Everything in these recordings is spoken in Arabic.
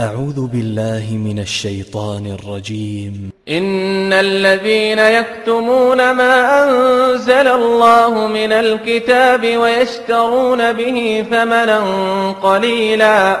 أعوذ بالله من الشيطان الرجيم. إن الذين يكتمون ما أنزل الله من الكتاب ويشترون به ثمنا قليلا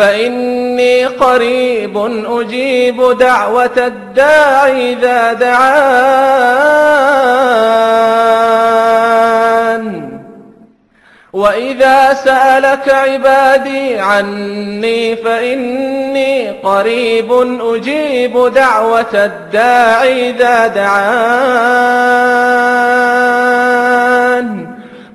فإني قريب أجيب دعوة الداعي إذا دعان. وإذا سألك عبادي عني فإني قريب أجيب دعوة الداعي إذا دعان.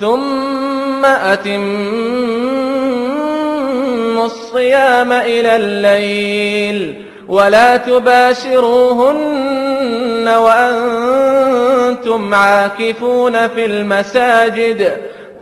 ثم أتموا الصيام إلى الليل ولا تباشروهن وأنتم عاكفون في المساجد